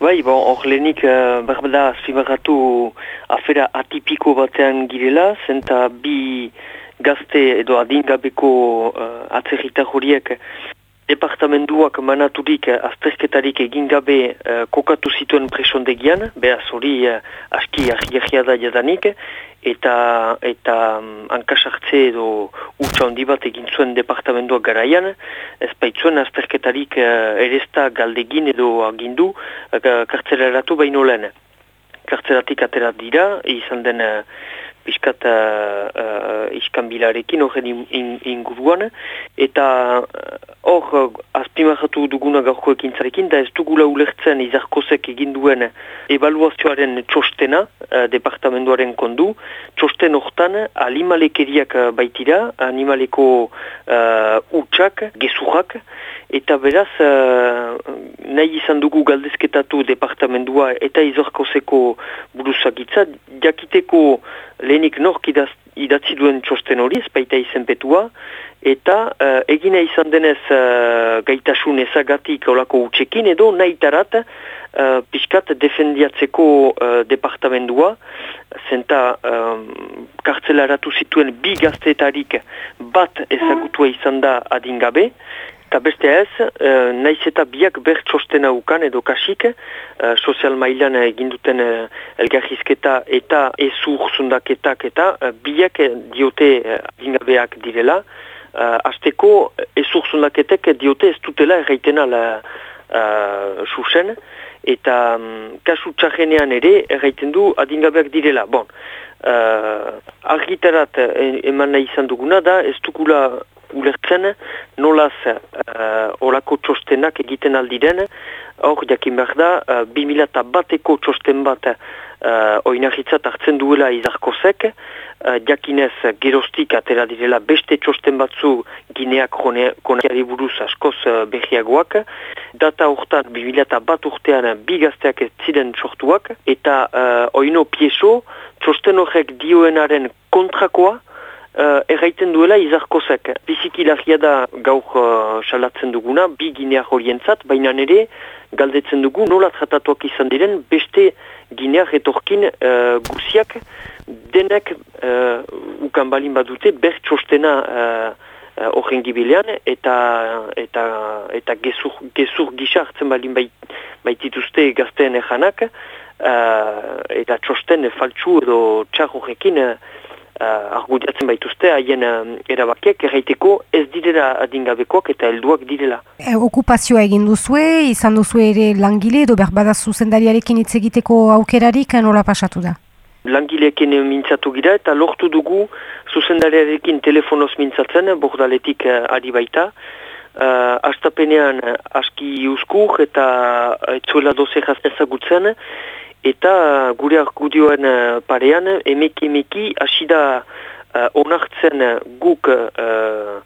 Bai, bon, hor lehenik uh, berbada zibarratu afera atipiko batean girela, zenta bi gazte edo adingabeko uh, atzerrita horiek departamentuak manaturik uh, azterketarik egin gabe uh, kokatu zituen presondegian, behaz hori uh, aski ahiahia da jadanik, eta eta um, hankasartze edo utxa handi egin zuen departamentuak garaian, ez baitzuen azterketarik uh, erezta galdegin edo agindu uh, kartzelaratu baino lehen. Kartzelatik atera dira, izan den uh, piskat uh, uh, iskanbilarekin horren inguruan, eta hor uh, azpimahatu duguna gaurko ekintzarekin, da ez dugula ulertzen izarkozek eginduen evaluazioaren txostena, uh, departamentoaren kondu, txosten hortan animalekeriak baitira, animaleko uh, utxak, gezurrak, eta beraz uh, nahi izan dugu galdezketatu departamentua eta izarkozeko buruzagitza, jakiteko lehenik nork idatzi duen txosten hori, ezpaita izenpetua, eta uh, egina izan denez uh, gaitasun ezagatik olako utxekin, edo nahi tarat uh, pixkat defendiatzeko uh, departamentua, zenta um, kartzelaratu zituen bi gaztetarik bat ezagutua izan da adingabe, Eta beste ez, uh, naiz eta biak bert txostena ukan edo kasik, uh, sozial mailan eginduten uh, elgarrizketa eta ezur zundaketak eta uh, biak diote uh, direla. Uh, azteko ezur zundaketek diote ez dutela erraitena la susen, eta um, kasu txajenean ere erraiten du adingabeak direla. Bon, uh, argitarat eman nahi izan duguna da, ez dugula ulertzen nolaz uh, olako txostenak egiten aldiren, hor jakin behar da, uh, 2000 bateko txosten bat uh, oinahitzat hartzen duela izarkozek, uh, jakinez gerostik atera direla beste txosten batzu gineak koneari buruz askoz uh, behiagoak, data hortan 2000 bat urtean bi gazteak ez ziren txortuak, eta uh, oino pieso, txosten horrek dioenaren kontrakoa, uh, erraiten duela izarkozek. Biziki lagia da gaur uh, duguna, bi gineak horientzat, baina nire galdetzen dugu nola tratatuak izan diren beste gineak etorkin uh, guziak denek uh, ukan balin badute ber txostena horren uh, eta eta eta gezur, gezur gisa hartzen balin bait, baitituzte gazteen ejanak uh, eta txosten faltsu edo txar horrekin uh, argudiatzen baituzte haien uh, erabakiak erraiteko ez direla adingabekoak eta helduak direla. E, okupazioa egin duzue, izan duzue ere langile edo berbada zuzendariarekin hitz egiteko aukerarik nola pasatu da? Langileekin mintzatu gira eta lortu dugu zuzendariarekin telefonoz mintzatzen bordaletik uh, ari baita. Uh, astapenean aski uskur eta etzuela doze ezagutzen eta gure argudioen uh, parean emeki emeki asida uh, onartzen guk uh,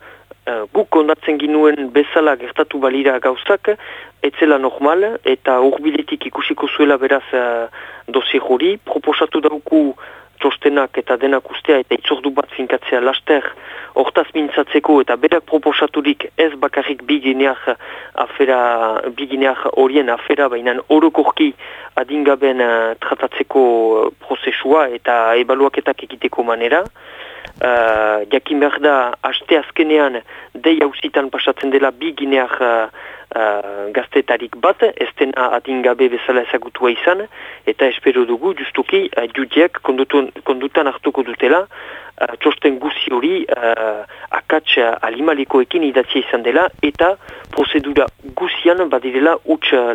uh, guk ondatzen ginuen bezala gertatu balira gauzak etzela normal eta urbiletik ikusiko zuela beraz uh, dosi jori proposatu dauku txostenak eta denak ustea eta itzordu bat finkatzea laster hortaz mintzatzeko eta berak proposaturik ez bakarrik bigineak afera, bigineak horien afera bainan orokorki adingaben uh, tratatzeko uh, prozesua eta ebaluaketak egiteko manera. Uh, jakin behar da, haste azkenean, dei hausitan pasatzen dela bigineak uh, uh, gaztetarik bat, ez dena adingabe bezala ezagutua izan, eta espero dugu, justuki, uh, judiak kondutan hartuko dutela, uh, txosten guzi hori uh, akats alimalikoekin idatzia izan dela, eta prozedura guzian badirela huts uh,